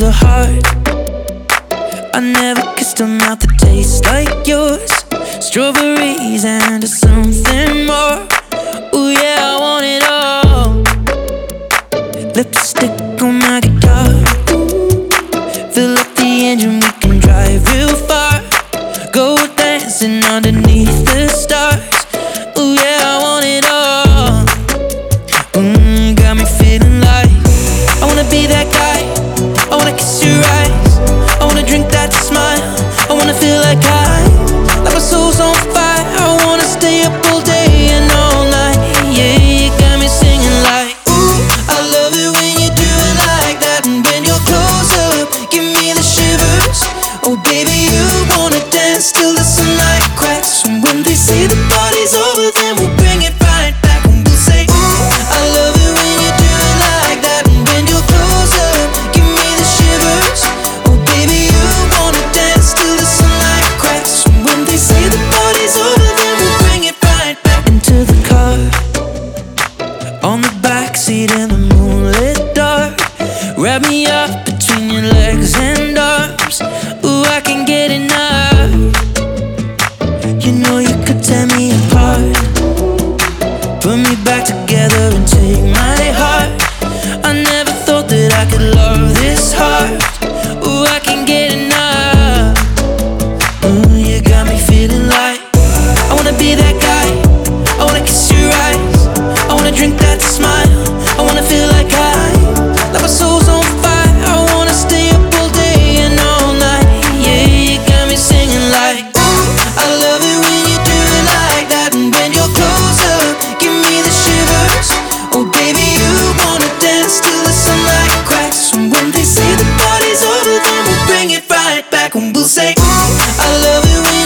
the heart. I never kissed a mouth that tastes like yours. Strawberries and something more. Oh yeah, I want it all. Lipstick on my guitar. Fill up the engine, we can drive real far. Go dancing underneath. say the party's over, then we'll bring it right back and we'll say, Ooh, I love it when you do it like that. And when you're give me the shivers. Oh, baby, you wanna dance till the sunlight cracks. And when they say the party's over, then we'll bring it right back into the car. On the in the moonlit dark, wrap me up. Put me back together and take my heart. I never thought that I could love this hard. I love it when